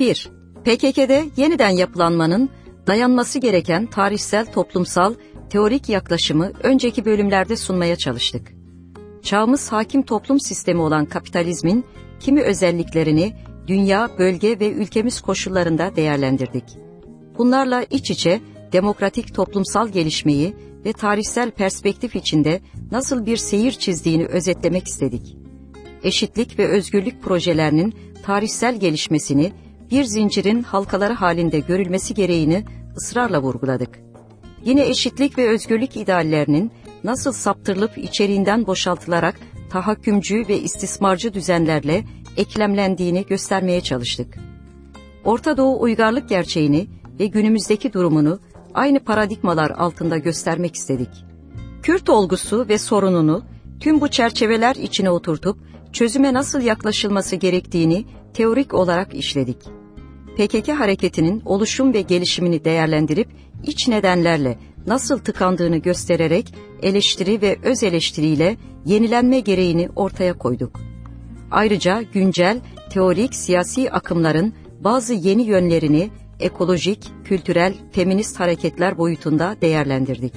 1. PKK'de yeniden yapılanmanın dayanması gereken tarihsel, toplumsal, teorik yaklaşımı önceki bölümlerde sunmaya çalıştık. Çağımız hakim toplum sistemi olan kapitalizmin kimi özelliklerini dünya, bölge ve ülkemiz koşullarında değerlendirdik. Bunlarla iç içe demokratik toplumsal gelişmeyi ve tarihsel perspektif içinde nasıl bir seyir çizdiğini özetlemek istedik. Eşitlik ve özgürlük projelerinin tarihsel gelişmesini bir zincirin halkaları halinde görülmesi gereğini ısrarla vurguladık. Yine eşitlik ve özgürlük ideallerinin nasıl saptırılıp içeriğinden boşaltılarak tahakkümcü ve istismarcı düzenlerle eklemlendiğini göstermeye çalıştık. Orta Doğu uygarlık gerçeğini ve günümüzdeki durumunu aynı paradigmalar altında göstermek istedik. Kürt olgusu ve sorununu tüm bu çerçeveler içine oturtup çözüme nasıl yaklaşılması gerektiğini teorik olarak işledik. PKK hareketinin oluşum ve gelişimini değerlendirip iç nedenlerle nasıl tıkandığını göstererek eleştiri ve öz eleştiriyle yenilenme gereğini ortaya koyduk. Ayrıca güncel, teorik, siyasi akımların bazı yeni yönlerini ekolojik, kültürel, feminist hareketler boyutunda değerlendirdik.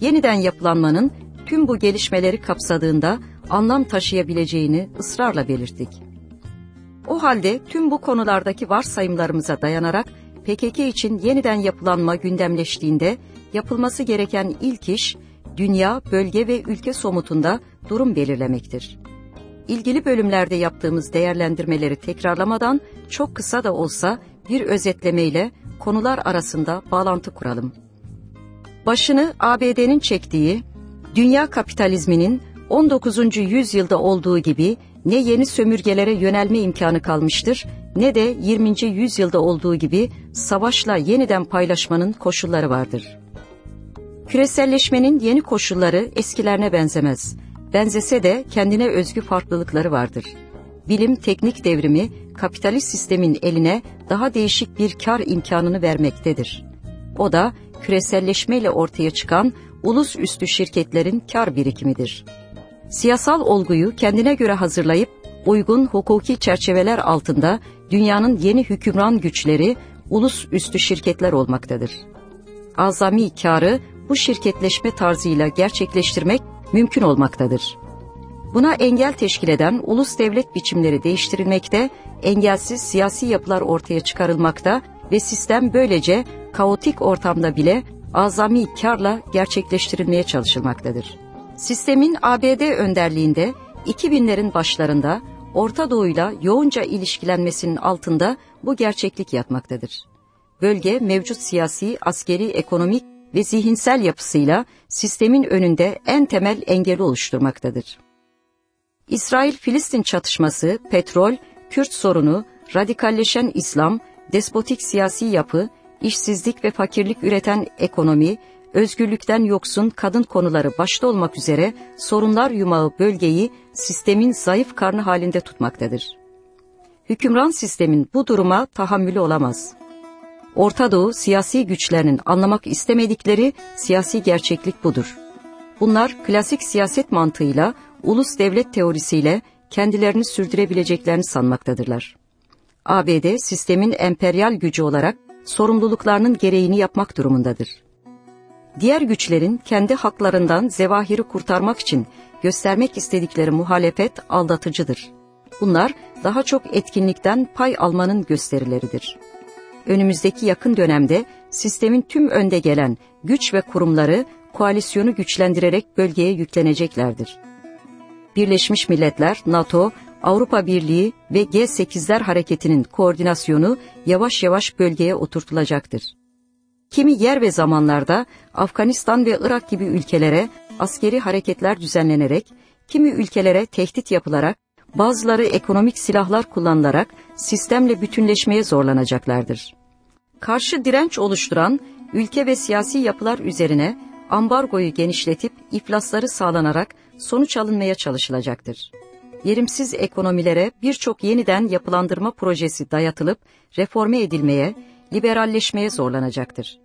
Yeniden yapılanmanın tüm bu gelişmeleri kapsadığında anlam taşıyabileceğini ısrarla belirttik. O halde tüm bu konulardaki varsayımlarımıza dayanarak PKK için yeniden yapılanma gündemleştiğinde yapılması gereken ilk iş dünya, bölge ve ülke somutunda durum belirlemektir. İlgili bölümlerde yaptığımız değerlendirmeleri tekrarlamadan çok kısa da olsa bir özetlemeyle konular arasında bağlantı kuralım. Başını ABD'nin çektiği, dünya kapitalizminin 19. yüzyılda olduğu gibi ne yeni sömürgelere yönelme imkanı kalmıştır ne de 20. yüzyılda olduğu gibi savaşla yeniden paylaşmanın koşulları vardır. Küreselleşmenin yeni koşulları eskilerine benzemez. Benzese de kendine özgü farklılıkları vardır. Bilim teknik devrimi kapitalist sistemin eline daha değişik bir kar imkanını vermektedir. O da küreselleşmeyle ortaya çıkan ulus üstü şirketlerin kar birikimidir. Siyasal olguyu kendine göre hazırlayıp uygun hukuki çerçeveler altında dünyanın yeni hükümran güçleri ulus üstü şirketler olmaktadır. Azami karı bu şirketleşme tarzıyla gerçekleştirmek mümkün olmaktadır. Buna engel teşkil eden ulus devlet biçimleri değiştirilmekte, engelsiz siyasi yapılar ortaya çıkarılmakta ve sistem böylece kaotik ortamda bile azami karla gerçekleştirilmeye çalışılmaktadır. Sistemin ABD önderliğinde 2000'lerin başlarında Orta Doğu'yla yoğunca ilişkilenmesinin altında bu gerçeklik yatmaktadır. Bölge mevcut siyasi, askeri, ekonomik ve zihinsel yapısıyla sistemin önünde en temel engeli oluşturmaktadır. İsrail-Filistin çatışması, petrol, Kürt sorunu, radikalleşen İslam, despotik siyasi yapı, işsizlik ve fakirlik üreten ekonomi, özgürlükten yoksun kadın konuları başta olmak üzere sorunlar yumağı bölgeyi sistemin zayıf karnı halinde tutmaktadır. Hükümran sistemin bu duruma tahammülü olamaz. Orta Doğu siyasi güçlerinin anlamak istemedikleri siyasi gerçeklik budur. Bunlar klasik siyaset mantığıyla, ulus devlet teorisiyle kendilerini sürdürebileceklerini sanmaktadırlar. ABD sistemin emperyal gücü olarak sorumluluklarının gereğini yapmak durumundadır. Diğer güçlerin kendi haklarından zevahiri kurtarmak için göstermek istedikleri muhalefet aldatıcıdır. Bunlar daha çok etkinlikten pay almanın gösterileridir. Önümüzdeki yakın dönemde sistemin tüm önde gelen güç ve kurumları koalisyonu güçlendirerek bölgeye yükleneceklerdir. Birleşmiş Milletler, NATO, Avrupa Birliği ve G8'ler hareketinin koordinasyonu yavaş yavaş bölgeye oturtulacaktır. Kimi yer ve zamanlarda Afganistan ve Irak gibi ülkelere askeri hareketler düzenlenerek, kimi ülkelere tehdit yapılarak, bazıları ekonomik silahlar kullanılarak sistemle bütünleşmeye zorlanacaklardır. Karşı direnç oluşturan ülke ve siyasi yapılar üzerine ambargoyu genişletip iflasları sağlanarak sonuç alınmaya çalışılacaktır. Yerimsiz ekonomilere birçok yeniden yapılandırma projesi dayatılıp reforme edilmeye, liberalleşmeye zorlanacaktır.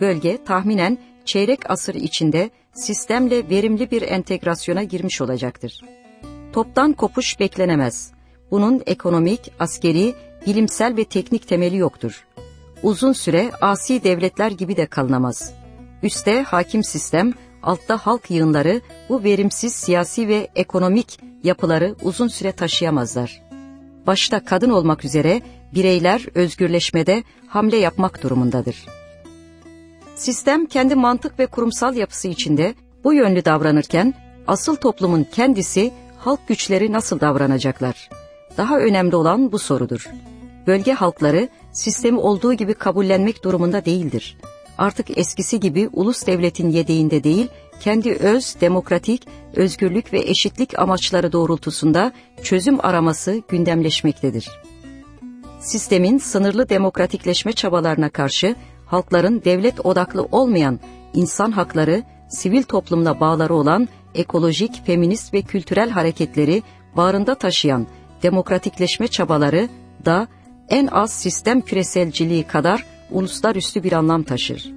Bölge tahminen çeyrek asır içinde sistemle verimli bir entegrasyona girmiş olacaktır. Toptan kopuş beklenemez. Bunun ekonomik, askeri bilimsel ve teknik temeli yoktur. Uzun süre asi devletler gibi de kalınamaz. Üste hakim sistem, altta halk yığınları bu verimsiz siyasi ve ekonomik yapıları uzun süre taşıyamazlar. Başta kadın olmak üzere bireyler özgürleşmede hamle yapmak durumundadır. Sistem kendi mantık ve kurumsal yapısı içinde bu yönlü davranırken asıl toplumun kendisi halk güçleri nasıl davranacaklar? Daha önemli olan bu sorudur. Bölge halkları sistemi olduğu gibi kabullenmek durumunda değildir. Artık eskisi gibi ulus devletin yedeğinde değil, kendi öz, demokratik, özgürlük ve eşitlik amaçları doğrultusunda çözüm araması gündemleşmektedir. Sistemin sınırlı demokratikleşme çabalarına karşı halkların devlet odaklı olmayan insan hakları, sivil toplumla bağları olan ekolojik, feminist ve kültürel hareketleri bağrında taşıyan demokratikleşme çabaları da en az sistem küreselciliği kadar uluslararası bir anlam taşır.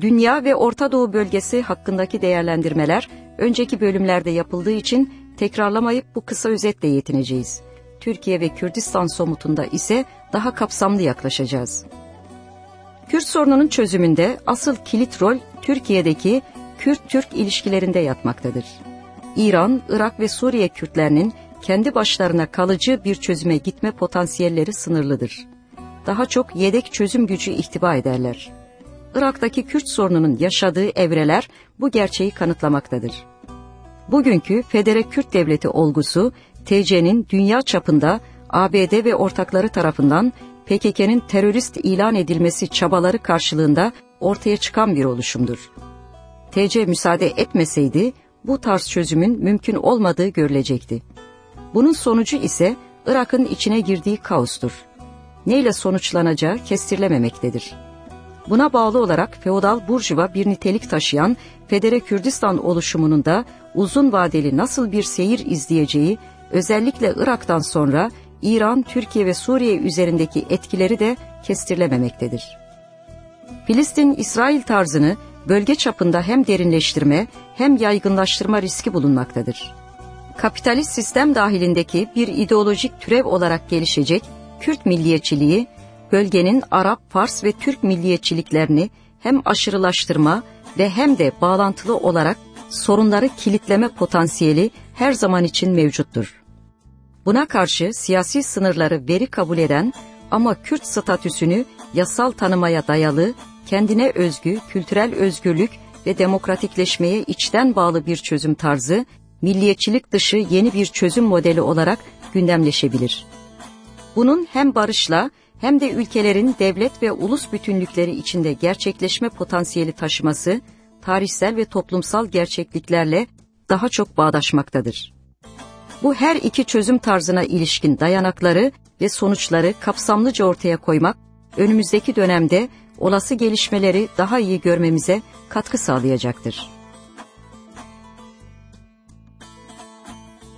Dünya ve Orta Doğu bölgesi hakkındaki değerlendirmeler önceki bölümlerde yapıldığı için tekrarlamayıp bu kısa özetle yetineceğiz. Türkiye ve Kürdistan somutunda ise daha kapsamlı yaklaşacağız. Kürt sorununun çözümünde asıl kilit rol Türkiye'deki Kürt-Türk ilişkilerinde yatmaktadır. İran, Irak ve Suriye Kürtlerinin kendi başlarına kalıcı bir çözüme gitme potansiyelleri sınırlıdır. Daha çok yedek çözüm gücü ihtiva ederler. Irak'taki Kürt sorununun yaşadığı evreler bu gerçeği kanıtlamaktadır. Bugünkü Federe Kürt Devleti olgusu, TC'nin dünya çapında ABD ve ortakları tarafından PKK'nın terörist ilan edilmesi çabaları karşılığında ortaya çıkan bir oluşumdur. TC müsaade etmeseydi bu tarz çözümün mümkün olmadığı görülecekti. Bunun sonucu ise Irak'ın içine girdiği kaostur. Neyle sonuçlanacağı kestirilememektedir. Buna bağlı olarak feodal burjuva bir nitelik taşıyan Federe Kürdistan oluşumunun da uzun vadeli nasıl bir seyir izleyeceği özellikle Irak'tan sonra İran, Türkiye ve Suriye üzerindeki etkileri de kestirilememektedir. Filistin-İsrail tarzını bölge çapında hem derinleştirme hem yaygınlaştırma riski bulunmaktadır. Kapitalist sistem dahilindeki bir ideolojik türev olarak gelişecek Kürt milliyetçiliği, bölgenin Arap, Fars ve Türk milliyetçiliklerini hem aşırılaştırma ve hem de bağlantılı olarak sorunları kilitleme potansiyeli her zaman için mevcuttur. Buna karşı siyasi sınırları veri kabul eden ama Kürt statüsünü yasal tanımaya dayalı, kendine özgü, kültürel özgürlük ve demokratikleşmeye içten bağlı bir çözüm tarzı, milliyetçilik dışı yeni bir çözüm modeli olarak gündemleşebilir. Bunun hem barışla hem de ülkelerin devlet ve ulus bütünlükleri içinde gerçekleşme potansiyeli taşıması, tarihsel ve toplumsal gerçekliklerle daha çok bağdaşmaktadır. Bu her iki çözüm tarzına ilişkin dayanakları ve sonuçları kapsamlıca ortaya koymak, önümüzdeki dönemde olası gelişmeleri daha iyi görmemize katkı sağlayacaktır.